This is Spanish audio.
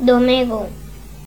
Domego